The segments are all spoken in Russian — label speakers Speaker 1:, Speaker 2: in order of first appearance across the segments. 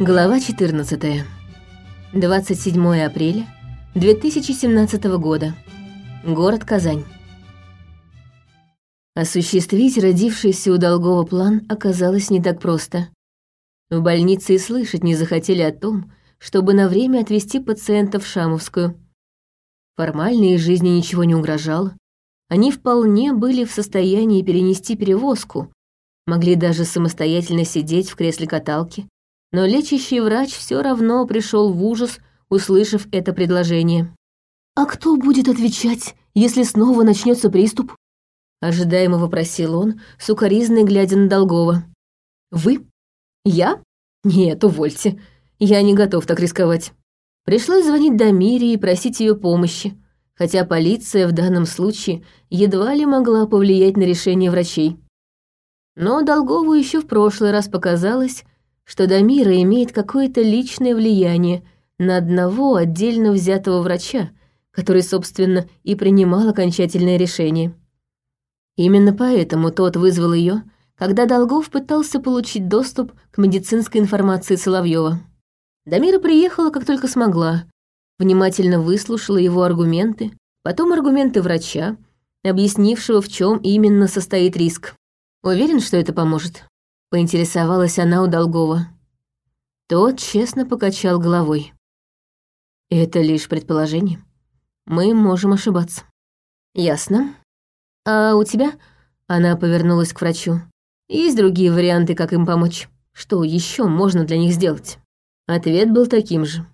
Speaker 1: Глава 14. 27 апреля 2017 года. Город Казань. Осуществить родившийся у Долгова план оказалось не так просто. В больнице и слышать не захотели о том, чтобы на время отвезти пациента в Шамовскую. Формально их жизни ничего не угрожало. Они вполне были в состоянии перенести перевозку, могли даже самостоятельно сидеть в кресле каталки, но лечащий врач все равно пришел в ужас, услышав это предложение. «А кто будет отвечать, если снова начнется приступ?» Ожидаемо вопросил он, сукоризной глядя на Долгова. «Вы? Я? Нет, увольте. Я не готов так рисковать». Пришлось звонить Дамире и просить ее помощи, хотя полиция в данном случае едва ли могла повлиять на решение врачей. Но Долгову еще в прошлый раз показалось, что Дамира имеет какое-то личное влияние на одного отдельно взятого врача, который, собственно, и принимал окончательное решение. Именно поэтому тот вызвал ее, когда Долгов пытался получить доступ к медицинской информации Соловьева. Дамира приехала, как только смогла, внимательно выслушала его аргументы, потом аргументы врача, объяснившего, в чем именно состоит риск. Уверен, что это поможет? Поинтересовалась она у Долгова. Тот честно покачал головой. Это лишь предположение. Мы можем ошибаться. Ясно. А у тебя, она повернулась к врачу, есть другие варианты, как им помочь? Что еще можно для них сделать? Ответ был таким же.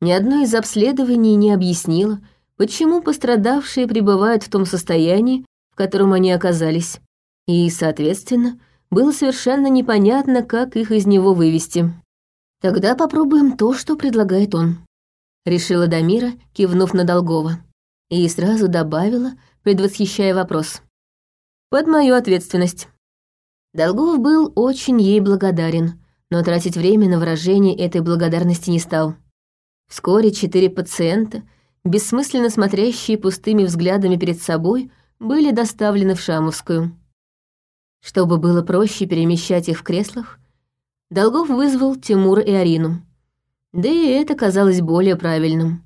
Speaker 1: Ни одно из обследований не объяснило, почему пострадавшие пребывают в том состоянии, в котором они оказались. И, соответственно, было совершенно непонятно, как их из него вывести. «Тогда попробуем то, что предлагает он», — решила Дамира, кивнув на Долгова. И сразу добавила, предвосхищая вопрос. «Под мою ответственность». Долгов был очень ей благодарен, но тратить время на выражение этой благодарности не стал. Вскоре четыре пациента, бессмысленно смотрящие пустыми взглядами перед собой, были доставлены в Шамовскую. Чтобы было проще перемещать их в креслах, Долгов вызвал Тимура и Арину. Да и это казалось более правильным.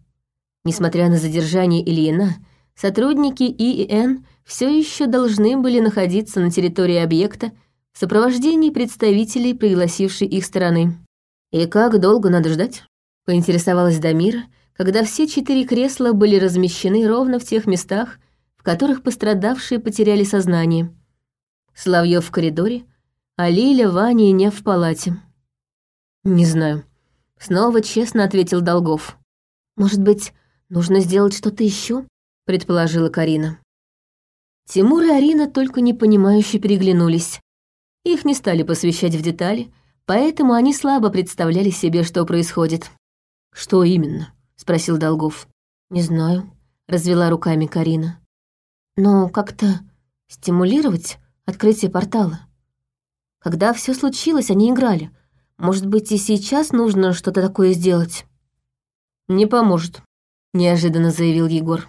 Speaker 1: Несмотря на задержание Ильина, сотрудники ИИН все еще должны были находиться на территории объекта в сопровождении представителей, пригласившей их стороны. «И как долго надо ждать?» — поинтересовалась Дамира, когда все четыре кресла были размещены ровно в тех местах, в которых пострадавшие потеряли сознание. Славьев в коридоре, а Лиля, Ваня и Нев в палате. «Не знаю», — снова честно ответил Долгов. «Может быть, нужно сделать что-то еще? предположила Карина. Тимур и Арина только непонимающе переглянулись. Их не стали посвящать в детали, поэтому они слабо представляли себе, что происходит. «Что именно?» — спросил Долгов. «Не знаю», — развела руками Карина. «Но как-то стимулировать открытие портала. Когда все случилось, они играли. Может быть, и сейчас нужно что-то такое сделать?» «Не поможет», — неожиданно заявил Егор.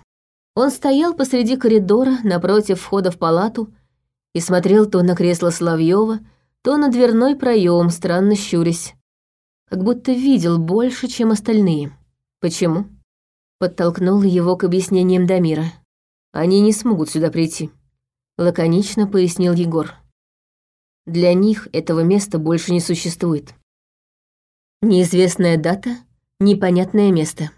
Speaker 1: Он стоял посреди коридора напротив входа в палату и смотрел то на кресло Соловьева, то на дверной проем, странно щурясь. Как будто видел больше, чем остальные. Почему? Подтолкнул его к объяснениям Дамира. Они не смогут сюда прийти. Лаконично пояснил Егор. Для них этого места больше не существует. Неизвестная дата, непонятное место.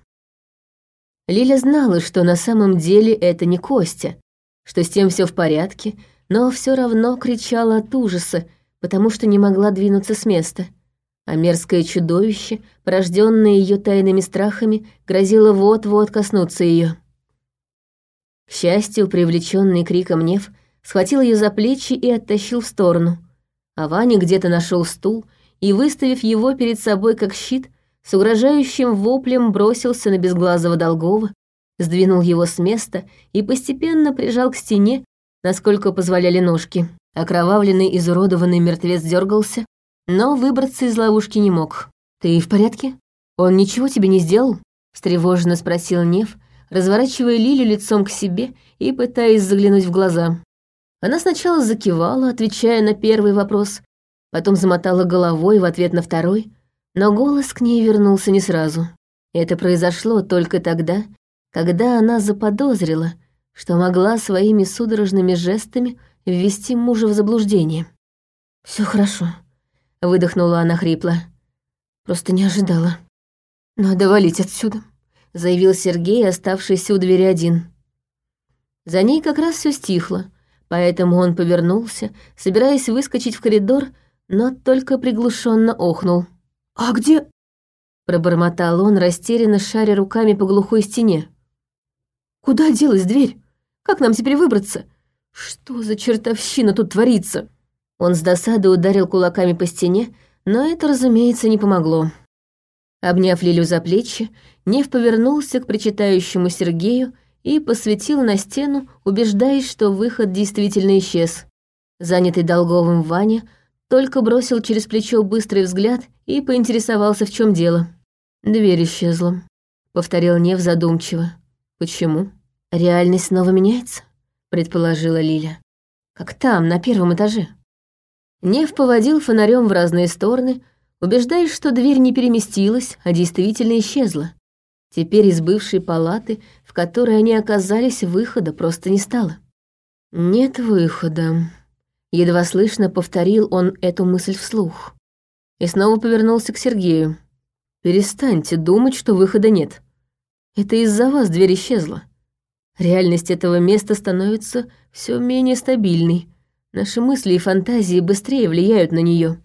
Speaker 1: Лиля знала, что на самом деле это не Костя, что с тем все в порядке, но все равно кричала от ужаса, потому что не могла двинуться с места. А мерзкое чудовище, порожденное ее тайными страхами, грозило вот-вот коснуться ее. К счастью, привлеченный криком Нев схватил ее за плечи и оттащил в сторону. А Ваня где-то нашел стул и, выставив его перед собой как щит, с угрожающим воплем бросился на безглазого Долгова, сдвинул его с места и постепенно прижал к стене, насколько позволяли ножки. Окровавленный, изуродованный мертвец дергался, но выбраться из ловушки не мог. «Ты в порядке? Он ничего тебе не сделал?» — встревоженно спросил Нев, разворачивая Лилю лицом к себе и пытаясь заглянуть в глаза. Она сначала закивала, отвечая на первый вопрос, потом замотала головой в ответ на второй, Но голос к ней вернулся не сразу. Это произошло только тогда, когда она заподозрила, что могла своими судорожными жестами ввести мужа в заблуждение. Все хорошо», — выдохнула она хрипло. «Просто не ожидала». «Надо валить отсюда», — заявил Сергей, оставшийся у двери один. За ней как раз все стихло, поэтому он повернулся, собираясь выскочить в коридор, но только приглушенно охнул. «А где...» — пробормотал он, растерянно шаря руками по глухой стене. «Куда делась дверь? Как нам теперь выбраться? Что за чертовщина тут творится?» Он с досады ударил кулаками по стене, но это, разумеется, не помогло. Обняв Лилю за плечи, Нев повернулся к причитающему Сергею и посветил на стену, убеждаясь, что выход действительно исчез. Занятый долговым Ваня только бросил через плечо быстрый взгляд и поинтересовался, в чем дело. «Дверь исчезла», — повторил Нев задумчиво. «Почему?» «Реальность снова меняется?» — предположила Лиля. «Как там, на первом этаже». Нев поводил фонарем в разные стороны, убеждаясь, что дверь не переместилась, а действительно исчезла. Теперь из бывшей палаты, в которой они оказались, выхода просто не стало. «Нет выхода», — едва слышно повторил он эту мысль вслух. И снова повернулся к Сергею. «Перестаньте думать, что выхода нет. Это из-за вас дверь исчезла. Реальность этого места становится все менее стабильной, Наши мысли и фантазии быстрее влияют на нее.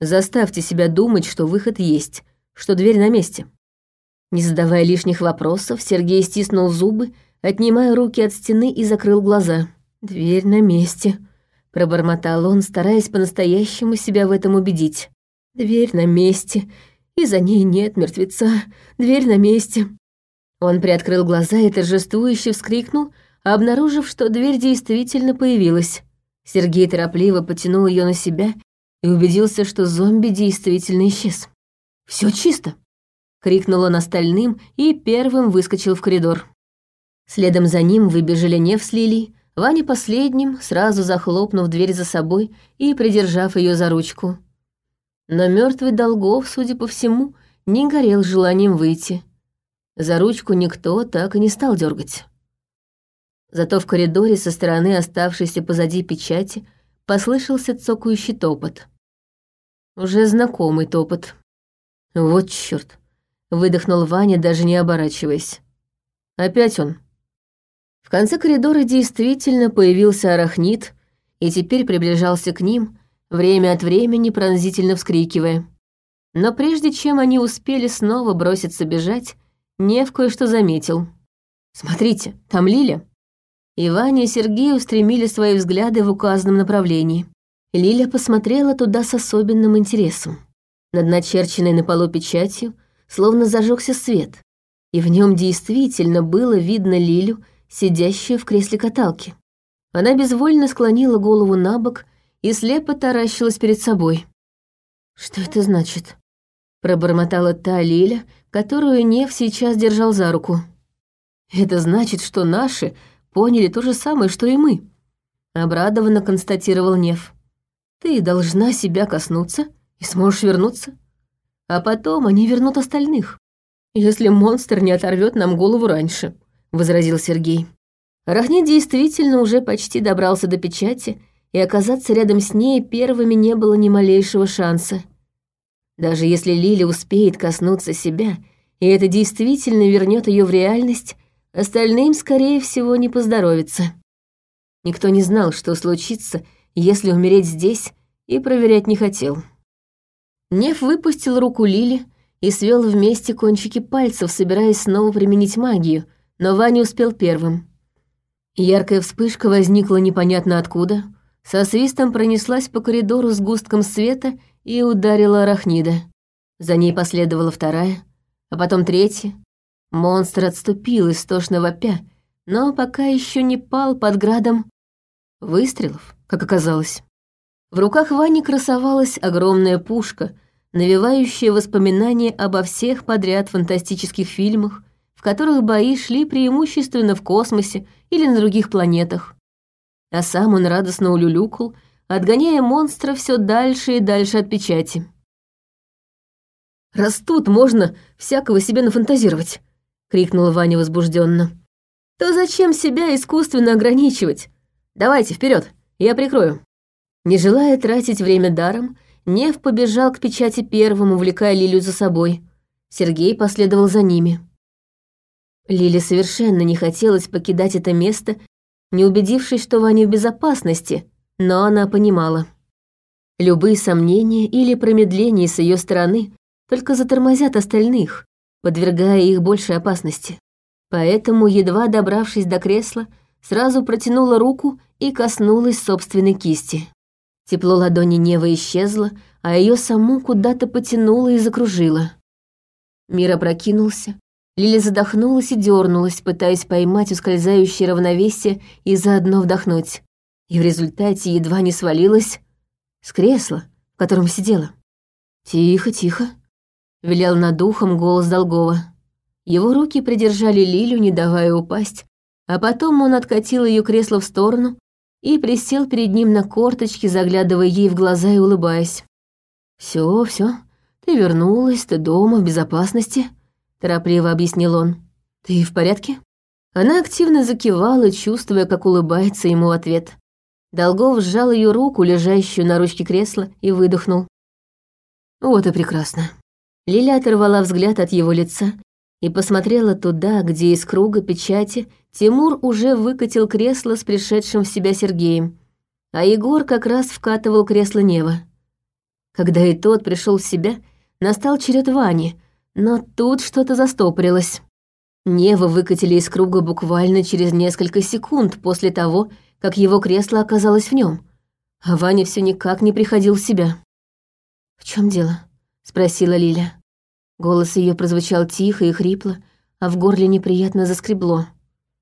Speaker 1: Заставьте себя думать, что выход есть, что дверь на месте. Не задавая лишних вопросов, Сергей стиснул зубы, отнимая руки от стены и закрыл глаза. «Дверь на месте», — пробормотал он, стараясь по-настоящему себя в этом убедить. «Дверь на месте, и за ней нет мертвеца. Дверь на месте». Он приоткрыл глаза и торжествующе вскрикнул, обнаружив, что дверь действительно появилась. Сергей торопливо потянул ее на себя и убедился, что зомби действительно исчез. Все чисто!» — крикнул он остальным и первым выскочил в коридор. Следом за ним выбежали Нев с Лилией, Ваня последним, сразу захлопнув дверь за собой и придержав ее за ручку. Но мертвый Долгов, судя по всему, не горел желанием выйти. За ручку никто так и не стал дергать. Зато в коридоре со стороны оставшейся позади печати послышался цокающий топот. Уже знакомый топот. Вот чёрт. Выдохнул Ваня, даже не оборачиваясь. Опять он. В конце коридора действительно появился арахнит и теперь приближался к ним, время от времени пронзительно вскрикивая. Но прежде чем они успели снова броситься бежать, Нев кое-что заметил. «Смотрите, там Лиля!» и Ваня и Сергей устремили свои взгляды в указанном направлении. Лиля посмотрела туда с особенным интересом. Над начерченной на полу печатью словно зажегся свет, и в нем действительно было видно Лилю, сидящую в кресле каталки. Она безвольно склонила голову на бок и слепо таращилась перед собой. «Что это значит?» — пробормотала та Лиля, которую Нев сейчас держал за руку. «Это значит, что наши поняли то же самое, что и мы», — обрадованно констатировал Нев. «Ты должна себя коснуться и сможешь вернуться. А потом они вернут остальных, если монстр не оторвет нам голову раньше», — возразил Сергей. Рахнет действительно уже почти добрался до печати, и оказаться рядом с ней первыми не было ни малейшего шанса. Даже если Лили успеет коснуться себя, и это действительно вернет ее в реальность, Остальным, скорее всего, не поздоровится. Никто не знал, что случится, если умереть здесь, и проверять не хотел. Нев выпустил руку Лили и свел вместе кончики пальцев, собираясь снова применить магию, но Ваня успел первым. Яркая вспышка возникла непонятно откуда, со свистом пронеслась по коридору с густком света и ударила арахнида. За ней последовала вторая, а потом третья, Монстр отступил истошно вопя, но пока еще не пал под градом выстрелов, как оказалось. В руках Вани красовалась огромная пушка, навевающая воспоминания обо всех подряд фантастических фильмах, в которых бои шли преимущественно в космосе или на других планетах. А сам он радостно улюлюкал, отгоняя монстра все дальше и дальше от печати. «Раз тут можно всякого себе нафантазировать!» — крикнула Ваня возбужденно. «То зачем себя искусственно ограничивать? Давайте, вперед, я прикрою». Не желая тратить время даром, Нев побежал к печати первым, увлекая Лилю за собой. Сергей последовал за ними. Лиле совершенно не хотелось покидать это место, не убедившись, что Ваня в безопасности, но она понимала. Любые сомнения или промедления с ее стороны только затормозят остальных, подвергая их большей опасности. Поэтому, едва добравшись до кресла, сразу протянула руку и коснулась собственной кисти. Тепло ладони Невы исчезло, а ее саму куда-то потянуло и закружило. Мир опрокинулся, Лиля задохнулась и дернулась, пытаясь поймать ускользающее равновесие и заодно вдохнуть. И в результате едва не свалилась с кресла, в котором сидела. «Тихо, тихо», — велел над ухом голос Долгова. Его руки придержали Лилю, не давая упасть, а потом он откатил ее кресло в сторону и присел перед ним на корточки, заглядывая ей в глаза и улыбаясь. Все, все, ты вернулась, ты дома, в безопасности», — торопливо объяснил он. «Ты в порядке?» Она активно закивала, чувствуя, как улыбается ему в ответ. Долгов сжал ее руку, лежащую на ручке кресла, и выдохнул. «Вот и прекрасно». Лиля оторвала взгляд от его лица и посмотрела туда, где из круга печати Тимур уже выкатил кресло с пришедшим в себя Сергеем, а Егор как раз вкатывал кресло Нева. Когда и тот пришел в себя, настал черед Вани — но тут что-то застопорилось. Нева выкатили из круга буквально через несколько секунд после того, как его кресло оказалось в нем, а Ваня все никак не приходил в себя. «В чем дело?» — спросила Лиля. Голос ее прозвучал тихо и хрипло, а в горле неприятно заскребло.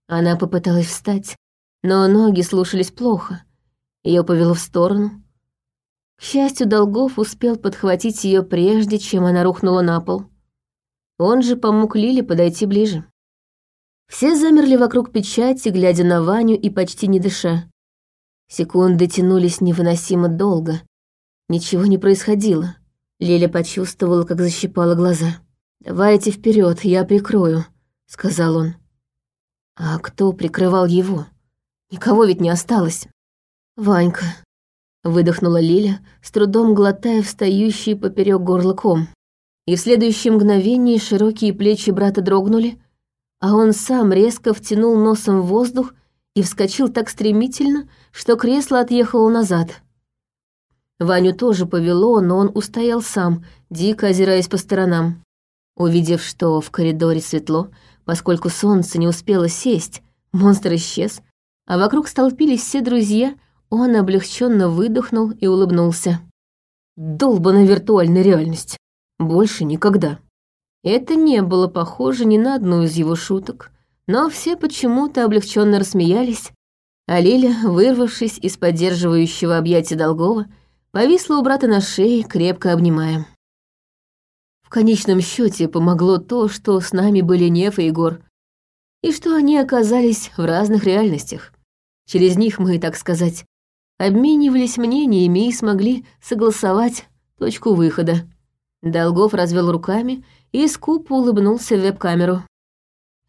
Speaker 1: Она попыталась встать, но ноги слушались плохо. Ее повело в сторону. К счастью, Долгов успел подхватить ее прежде, чем она рухнула на пол. Он же помог Лиле подойти ближе. Все замерли вокруг печати, глядя на Ваню и почти не дыша. Секунды тянулись невыносимо долго. Ничего не происходило. Лиля почувствовала, как защипала глаза. «Давайте вперед, я прикрою», — сказал он. А кто прикрывал его? Никого ведь не осталось. «Ванька», — выдохнула Лиля, с трудом глотая встающий поперек горла ком и в следующее мгновение широкие плечи брата дрогнули, а он сам резко втянул носом в воздух и вскочил так стремительно, что кресло отъехало назад. Ваню тоже повело, но он устоял сам, дико озираясь по сторонам. Увидев, что в коридоре светло, поскольку солнце не успело сесть, монстр исчез, а вокруг столпились все друзья, он облегченно выдохнул и улыбнулся. «Долбаная виртуальная реальность!» Больше никогда. Это не было похоже ни на одну из его шуток, но все почему-то облегченно рассмеялись, а Лиля, вырвавшись из поддерживающего объятия Долгова, повисла у брата на шее, крепко обнимая. В конечном счете помогло то, что с нами были Неф и Егор, и что они оказались в разных реальностях. Через них мы, так сказать, обменивались мнениями и смогли согласовать точку выхода. Долгов развел руками и скупо улыбнулся в веб-камеру.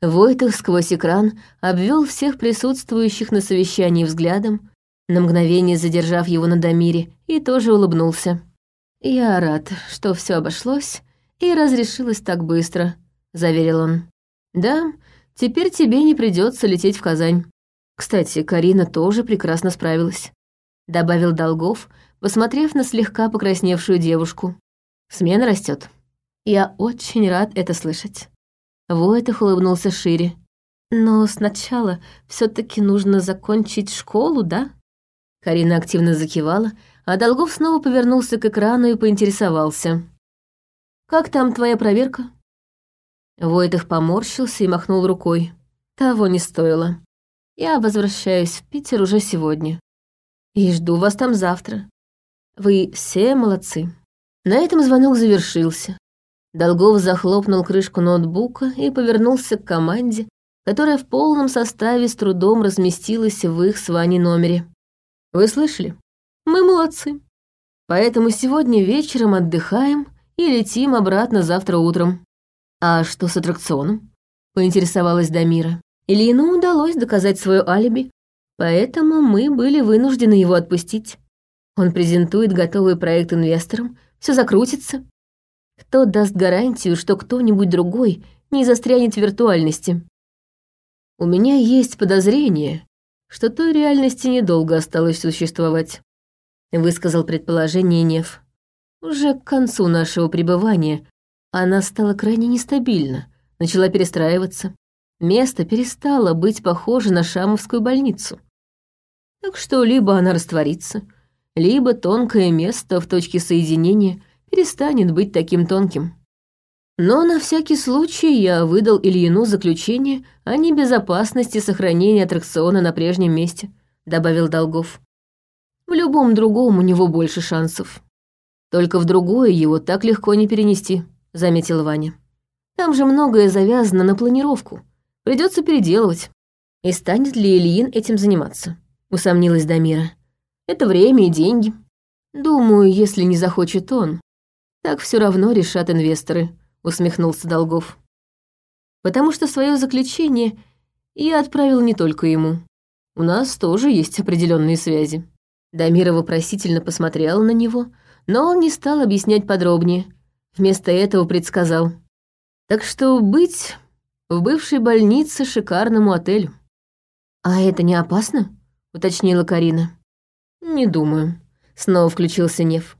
Speaker 1: Войтых сквозь экран обвел всех присутствующих на совещании взглядом, на мгновение задержав его на Дамире, и тоже улыбнулся. «Я рад, что все обошлось и разрешилось так быстро», — заверил он. «Да, теперь тебе не придется лететь в Казань. Кстати, Карина тоже прекрасно справилась», — добавил Долгов, посмотрев на слегка покрасневшую девушку. Смена растет. Я очень рад это слышать. Войтах улыбнулся шире. Но сначала все таки нужно закончить школу, да? Карина активно закивала, а Долгов снова повернулся к экрану и поинтересовался. «Как там твоя проверка?» Войтах поморщился и махнул рукой. «Того не стоило. Я возвращаюсь в Питер уже сегодня. И жду вас там завтра. Вы все молодцы». На этом звонок завершился. Долгов захлопнул крышку ноутбука и повернулся к команде, которая в полном составе с трудом разместилась в их с Ваней номере. «Вы слышали? Мы молодцы. Поэтому сегодня вечером отдыхаем и летим обратно завтра утром. А что с аттракционом? Поинтересовалась Дамира. Ильину удалось доказать свое алиби, поэтому мы были вынуждены его отпустить. Он презентует готовый проект инвесторам, все закрутится. Кто даст гарантию, что кто-нибудь другой не застрянет в виртуальности? У меня есть подозрение, что той реальности недолго осталось существовать, высказал предположение Нев. Уже к концу нашего пребывания она стала крайне нестабильна, начала перестраиваться. Место перестало быть похоже на Шамовскую больницу. Так что либо она растворится, либо тонкое место в точке соединения перестанет быть таким тонким. Но на всякий случай я выдал Ильину заключение о небезопасности сохранения аттракциона на прежнем месте, добавил Долгов. В любом другом у него больше шансов. Только в другое его так легко не перенести, заметил Ваня. Там же многое завязано на планировку. Придется переделывать. И станет ли Ильин этим заниматься? Усомнилась Дамира. Это время и деньги. Думаю, если не захочет он, так все равно решат инвесторы, усмехнулся Долгов. Потому что свое заключение я отправил не только ему. У нас тоже есть определенные связи. Дамира вопросительно посмотрела на него, но он не стал объяснять подробнее. Вместо этого предсказал. Так что быть в бывшей больнице шикарному отелю. «А это не опасно?» — уточнила Карина. «Не думаю», — снова включился Нев.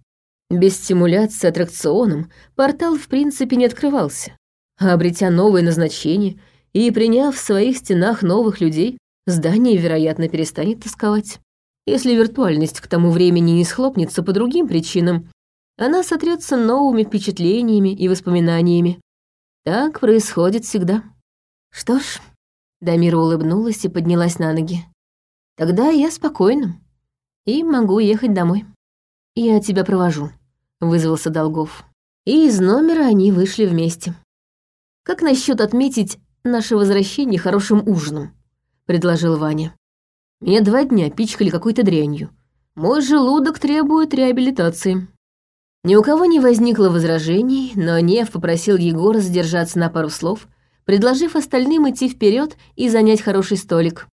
Speaker 1: Без стимуляции аттракционом портал в принципе не открывался. А обретя новое назначение и приняв в своих стенах новых людей, здание, вероятно, перестанет тосковать. Если виртуальность к тому времени не схлопнется по другим причинам, она сотрется новыми впечатлениями и воспоминаниями. Так происходит всегда. Что ж, Дамира улыбнулась и поднялась на ноги. Тогда я спокойна и могу ехать домой. Я тебя провожу, вызвался Долгов. И из номера они вышли вместе. Как насчет отметить наше возвращение хорошим ужином? предложил Ваня. Меня два дня пичкали какой-то дрянью. Мой желудок требует реабилитации. Ни у кого не возникло возражений, но Нев попросил Егора задержаться на пару слов, предложив остальным идти вперед и занять хороший столик.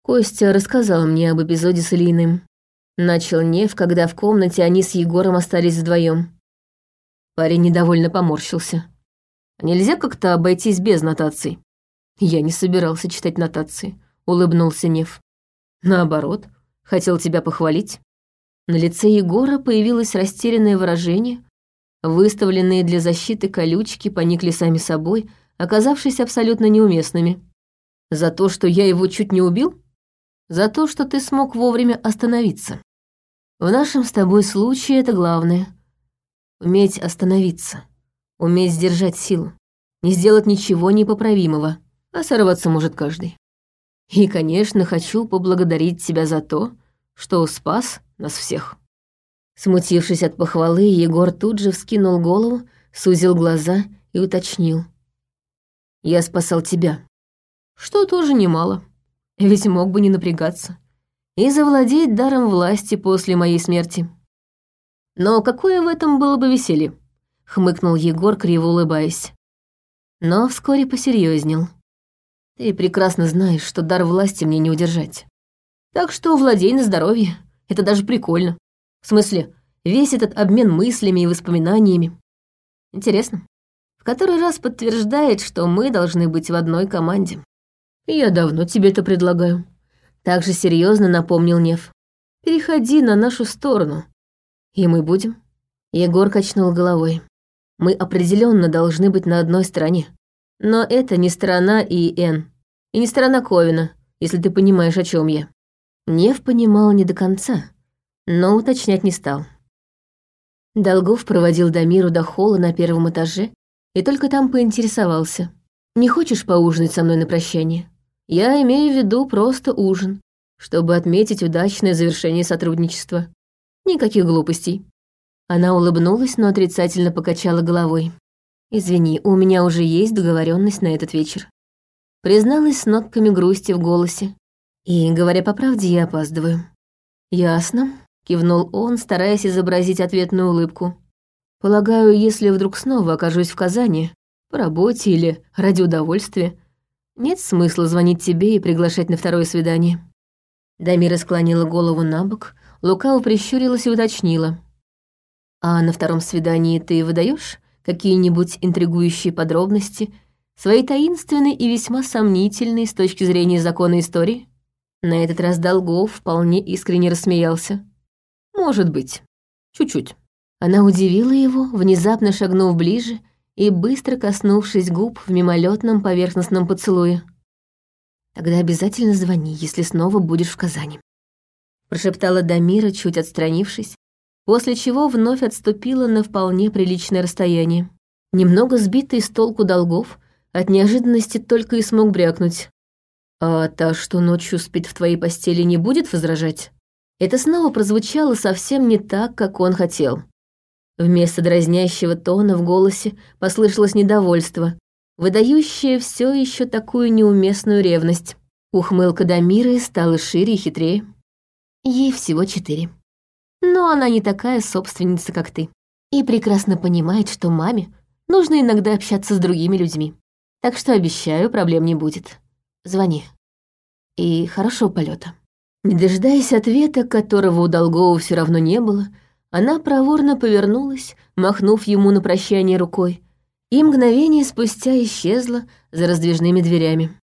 Speaker 1: Костя рассказал мне об эпизоде с Ильиным. Начал Нев, когда в комнате они с Егором остались вдвоем. Парень недовольно поморщился. «Нельзя как-то обойтись без нотаций?» «Я не собирался читать нотации», — улыбнулся Нев. «Наоборот, хотел тебя похвалить». На лице Егора появилось растерянное выражение. Выставленные для защиты колючки поникли сами собой, оказавшись абсолютно неуместными. «За то, что я его чуть не убил?» за то, что ты смог вовремя остановиться. В нашем с тобой случае это главное. Уметь остановиться, уметь сдержать силу, не сделать ничего непоправимого, а сорваться может каждый. И, конечно, хочу поблагодарить тебя за то, что спас нас всех». Смутившись от похвалы, Егор тут же вскинул голову, сузил глаза и уточнил. «Я спасал тебя». Что тоже немало ведь мог бы не напрягаться, и завладеть даром власти после моей смерти. Но какое в этом было бы веселье? хмыкнул Егор, криво улыбаясь. Но вскоре посерьезнел. Ты прекрасно знаешь, что дар власти мне не удержать. Так что владей на здоровье. Это даже прикольно. В смысле, весь этот обмен мыслями и воспоминаниями. Интересно. В который раз подтверждает, что мы должны быть в одной команде. «Я давно тебе это предлагаю», — так же серьезно напомнил Нев. «Переходи на нашу сторону, и мы будем». Егор качнул головой. «Мы определенно должны быть на одной стороне. Но это не сторона ИН, и не сторона Ковина, если ты понимаешь, о чем я». Нев понимал не до конца, но уточнять не стал. Долгов проводил Дамиру до холла на первом этаже и только там поинтересовался. «Не хочешь поужинать со мной на прощание?» Я имею в виду просто ужин, чтобы отметить удачное завершение сотрудничества. Никаких глупостей». Она улыбнулась, но отрицательно покачала головой. «Извини, у меня уже есть договоренность на этот вечер». Призналась с нотками грусти в голосе. И, говоря по правде, я опаздываю. «Ясно», — кивнул он, стараясь изобразить ответную улыбку. Полагаю, если вдруг снова окажусь в Казани, по работе или ради удовольствия, нет смысла звонить тебе и приглашать на второе свидание». Дамира склонила голову на бок, лукаво прищурилась и уточнила. «А на втором свидании ты выдаешь какие-нибудь интригующие подробности, свои таинственные и весьма сомнительные с точки зрения закона истории?» На этот раз Долгов вполне искренне рассмеялся. «Может быть. Чуть-чуть». Она удивила его, внезапно шагнув ближе и быстро коснувшись губ в мимолетном поверхностном поцелуе. Тогда обязательно звони, если снова будешь в Казани. Прошептала Дамира, чуть отстранившись, после чего вновь отступила на вполне приличное расстояние. Немного сбитый с толку долгов, от неожиданности только и смог брякнуть. «А та, что ночью спит в твоей постели, не будет возражать?» Это снова прозвучало совсем не так, как он хотел. Вместо дразнящего тона в голосе послышалось недовольство, выдающая все еще такую неуместную ревность. Ухмылка Дамиры стала шире и хитрее. Ей всего четыре. Но она не такая собственница, как ты. И прекрасно понимает, что маме нужно иногда общаться с другими людьми. Так что обещаю, проблем не будет. Звони. И хорошего полета. Не дожидаясь ответа, которого у Долгова все равно не было, она проворно повернулась, махнув ему на прощание рукой, и мгновение спустя исчезла за раздвижными дверями.